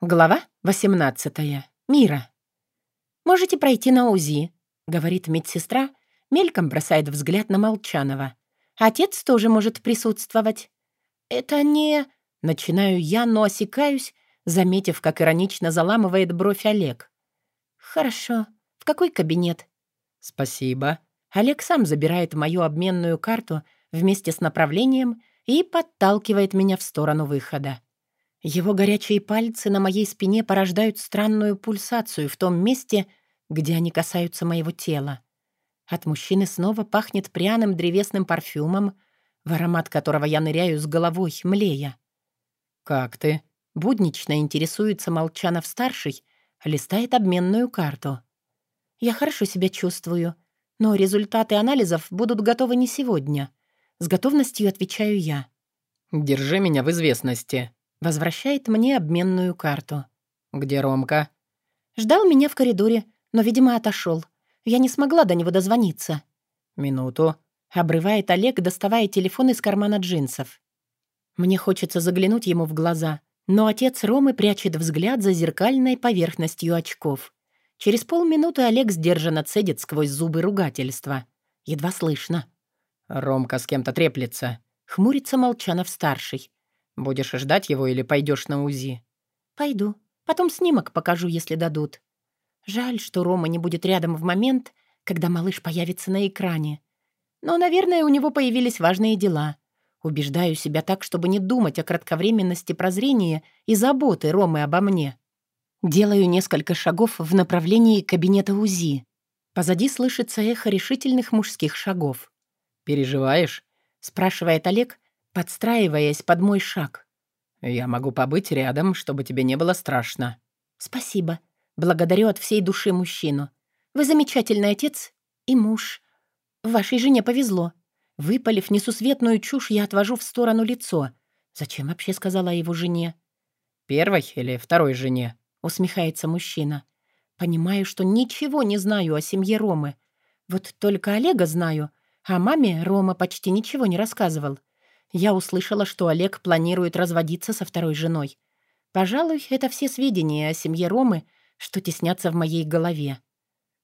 Глава 18. Мира. «Можете пройти на УЗИ», — говорит медсестра, мельком бросает взгляд на Молчанова. «Отец тоже может присутствовать». «Это не...» — начинаю я, но осекаюсь, заметив, как иронично заламывает бровь Олег. «Хорошо. В какой кабинет?» «Спасибо». Олег сам забирает мою обменную карту вместе с направлением и подталкивает меня в сторону выхода. Его горячие пальцы на моей спине порождают странную пульсацию в том месте, где они касаются моего тела. От мужчины снова пахнет пряным древесным парфюмом, в аромат которого я ныряю с головой, млея. «Как ты?» — буднично интересуется Молчанов-старший, листает обменную карту. «Я хорошо себя чувствую, но результаты анализов будут готовы не сегодня». С готовностью отвечаю я. «Держи меня в известности», Возвращает мне обменную карту. «Где Ромка?» Ждал меня в коридоре, но, видимо, отошел. Я не смогла до него дозвониться. «Минуту», — обрывает Олег, доставая телефон из кармана джинсов. Мне хочется заглянуть ему в глаза, но отец Ромы прячет взгляд за зеркальной поверхностью очков. Через полминуты Олег сдержанно цедит сквозь зубы ругательства. Едва слышно. «Ромка с кем-то треплется», — хмурится Молчанов-старший. Будешь ждать его или пойдешь на УЗИ? Пойду. Потом снимок покажу, если дадут. Жаль, что Рома не будет рядом в момент, когда малыш появится на экране. Но, наверное, у него появились важные дела. Убеждаю себя так, чтобы не думать о кратковременности прозрения и заботы Ромы обо мне. Делаю несколько шагов в направлении кабинета УЗИ. Позади слышится эхо решительных мужских шагов. «Переживаешь?» — спрашивает Олег, подстраиваясь под мой шаг. «Я могу побыть рядом, чтобы тебе не было страшно». «Спасибо. Благодарю от всей души мужчину. Вы замечательный отец и муж. Вашей жене повезло. Выпалив несусветную чушь, я отвожу в сторону лицо. Зачем вообще сказала его жене?» «Первой или второй жене?» — усмехается мужчина. «Понимаю, что ничего не знаю о семье Ромы. Вот только Олега знаю, а маме Рома почти ничего не рассказывал я услышала, что Олег планирует разводиться со второй женой. Пожалуй, это все сведения о семье Ромы, что теснятся в моей голове.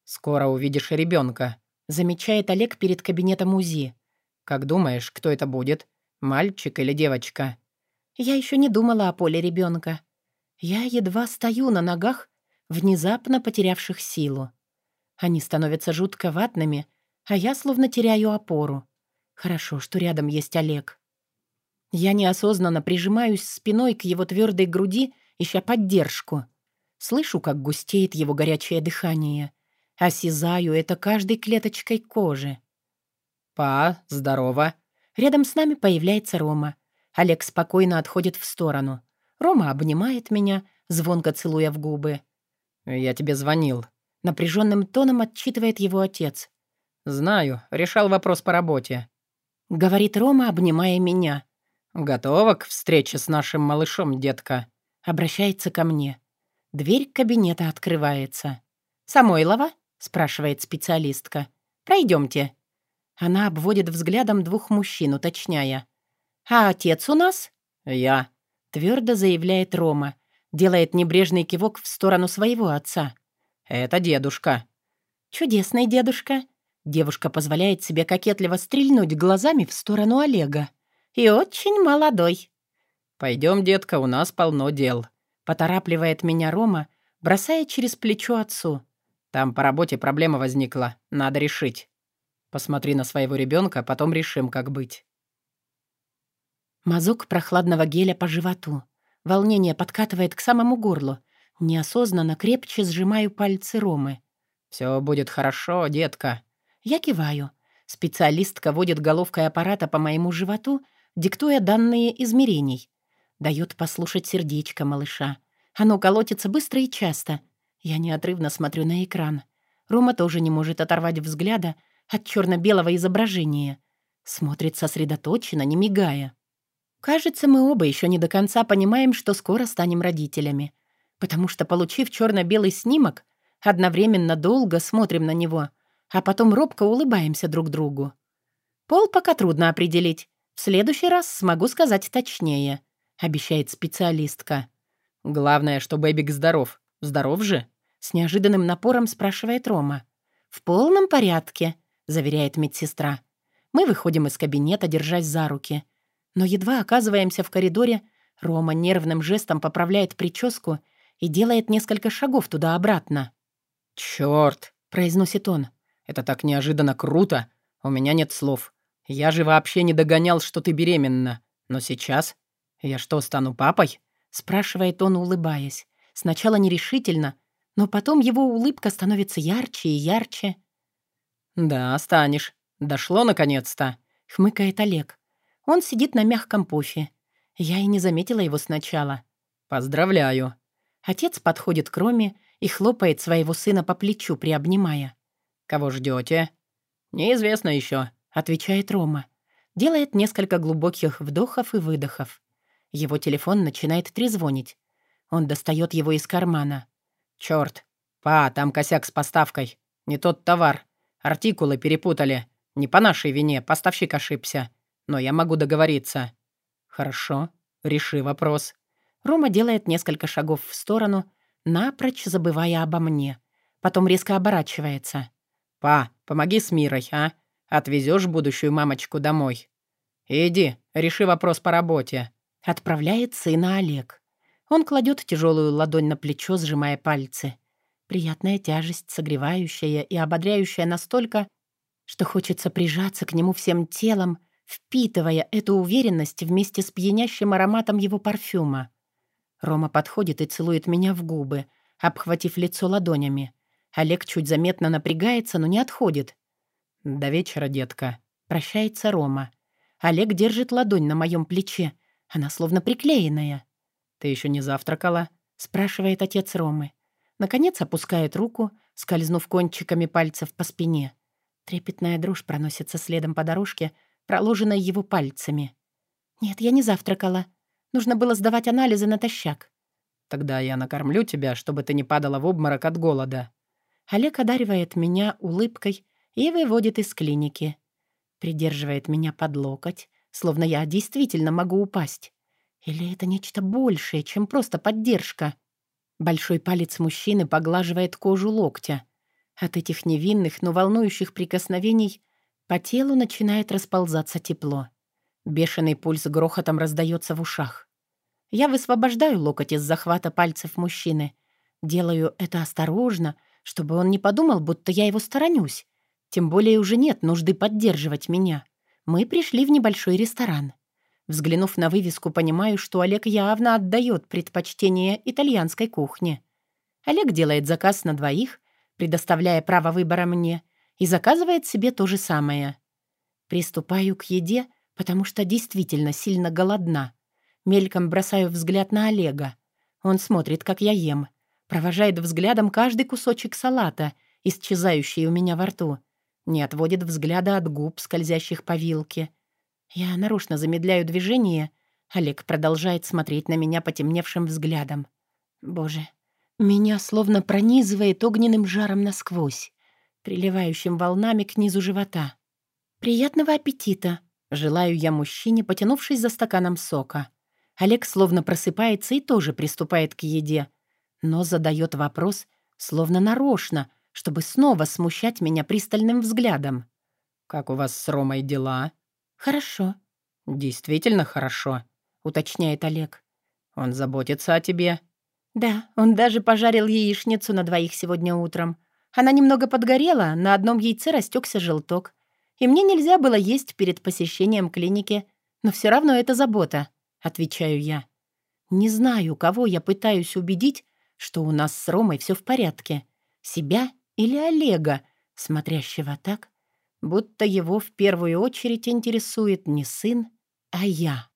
«Скоро увидишь ребенка, замечает Олег перед кабинетом УЗИ. «Как думаешь, кто это будет? Мальчик или девочка?» Я еще не думала о поле ребенка. Я едва стою на ногах, внезапно потерявших силу. Они становятся жутко ватными, а я словно теряю опору. Хорошо, что рядом есть Олег. Я неосознанно прижимаюсь спиной к его твердой груди, ища поддержку. Слышу, как густеет его горячее дыхание. Осязаю это каждой клеточкой кожи. «Па, здорово!» Рядом с нами появляется Рома. Олег спокойно отходит в сторону. Рома обнимает меня, звонко целуя в губы. «Я тебе звонил». Напряженным тоном отчитывает его отец. «Знаю, решал вопрос по работе», — говорит Рома, обнимая меня. «Готова к встрече с нашим малышом, детка?» Обращается ко мне. Дверь кабинета открывается. «Самойлова?» — спрашивает специалистка. «Пройдемте». Она обводит взглядом двух мужчин, уточняя. «А отец у нас?» «Я», — твердо заявляет Рома. Делает небрежный кивок в сторону своего отца. «Это дедушка». «Чудесный дедушка». Девушка позволяет себе кокетливо стрельнуть глазами в сторону Олега и очень молодой». «Пойдем, детка, у нас полно дел», — поторапливает меня Рома, бросая через плечо отцу. «Там по работе проблема возникла, надо решить. Посмотри на своего ребенка, потом решим, как быть». Мазок прохладного геля по животу. Волнение подкатывает к самому горлу. Неосознанно крепче сжимаю пальцы Ромы. «Все будет хорошо, детка». Я киваю. Специалистка водит головкой аппарата по моему животу диктуя данные измерений. Дает послушать сердечко малыша. Оно колотится быстро и часто. Я неотрывно смотрю на экран. Рома тоже не может оторвать взгляда от черно-белого изображения. Смотрит сосредоточенно, не мигая. Кажется, мы оба еще не до конца понимаем, что скоро станем родителями. Потому что, получив черно-белый снимок, одновременно долго смотрим на него, а потом робко улыбаемся друг другу. Пол пока трудно определить, «В следующий раз смогу сказать точнее», — обещает специалистка. Главное, что Бэбик здоров. Здоров же?» С неожиданным напором спрашивает Рома. «В полном порядке», — заверяет медсестра. Мы выходим из кабинета, держась за руки. Но едва оказываемся в коридоре, Рома нервным жестом поправляет прическу и делает несколько шагов туда-обратно. «Чёрт!» — произносит он. «Это так неожиданно круто! У меня нет слов. Я же вообще не догонял, что ты беременна. Но сейчас... Я что, стану папой?» — спрашивает он, улыбаясь. Сначала нерешительно, но потом его улыбка становится ярче и ярче. «Да, станешь. Дошло наконец-то», — хмыкает Олег. Он сидит на мягком пуфе. Я и не заметила его сначала. «Поздравляю». Отец подходит к Роме и хлопает своего сына по плечу, приобнимая. «Кого ждете? «Неизвестно еще, отвечает Рома. Делает несколько глубоких вдохов и выдохов. Его телефон начинает трезвонить. Он достает его из кармана. Черт, Па, там косяк с поставкой. Не тот товар. Артикулы перепутали. Не по нашей вине, поставщик ошибся. Но я могу договориться». «Хорошо, реши вопрос». Рома делает несколько шагов в сторону, напрочь забывая обо мне. Потом резко оборачивается. «Па, помоги с Мирой, а? Отвезешь будущую мамочку домой?» «Иди, реши вопрос по работе». Отправляет сына Олег. Он кладет тяжелую ладонь на плечо, сжимая пальцы. Приятная тяжесть, согревающая и ободряющая настолько, что хочется прижаться к нему всем телом, впитывая эту уверенность вместе с пьянящим ароматом его парфюма. Рома подходит и целует меня в губы, обхватив лицо ладонями. Олег чуть заметно напрягается, но не отходит. «До вечера, детка», — прощается Рома. Олег держит ладонь на моем плече. Она словно приклеенная. «Ты еще не завтракала?» — спрашивает отец Ромы. Наконец опускает руку, скользнув кончиками пальцев по спине. Трепетная дрожь проносится следом по дорожке, проложенной его пальцами. «Нет, я не завтракала. Нужно было сдавать анализы натощак». «Тогда я накормлю тебя, чтобы ты не падала в обморок от голода». Олег одаривает меня улыбкой и выводит из клиники. Придерживает меня под локоть, словно я действительно могу упасть. Или это нечто большее, чем просто поддержка? Большой палец мужчины поглаживает кожу локтя. От этих невинных, но волнующих прикосновений по телу начинает расползаться тепло. Бешеный пульс грохотом раздается в ушах. Я высвобождаю локоть из захвата пальцев мужчины. Делаю это осторожно, чтобы он не подумал, будто я его сторонюсь. Тем более уже нет нужды поддерживать меня. Мы пришли в небольшой ресторан. Взглянув на вывеску, понимаю, что Олег явно отдает предпочтение итальянской кухне. Олег делает заказ на двоих, предоставляя право выбора мне, и заказывает себе то же самое. Приступаю к еде, потому что действительно сильно голодна. Мельком бросаю взгляд на Олега. Он смотрит, как я ем. Провожает взглядом каждый кусочек салата, исчезающий у меня во рту. Не отводит взгляда от губ, скользящих по вилке. Я нарочно замедляю движение. Олег продолжает смотреть на меня потемневшим взглядом. Боже, меня словно пронизывает огненным жаром насквозь, приливающим волнами к низу живота. «Приятного аппетита!» — желаю я мужчине, потянувшись за стаканом сока. Олег словно просыпается и тоже приступает к еде, но задает вопрос, словно нарочно, чтобы снова смущать меня пристальным взглядом. «Как у вас с Ромой дела?» «Хорошо». «Действительно хорошо», — уточняет Олег. «Он заботится о тебе?» «Да, он даже пожарил яичницу на двоих сегодня утром. Она немного подгорела, на одном яйце растекся желток. И мне нельзя было есть перед посещением клиники, но все равно это забота», — отвечаю я. «Не знаю, кого я пытаюсь убедить, что у нас с Ромой все в порядке. Себя или Олега, смотрящего так, будто его в первую очередь интересует не сын, а я.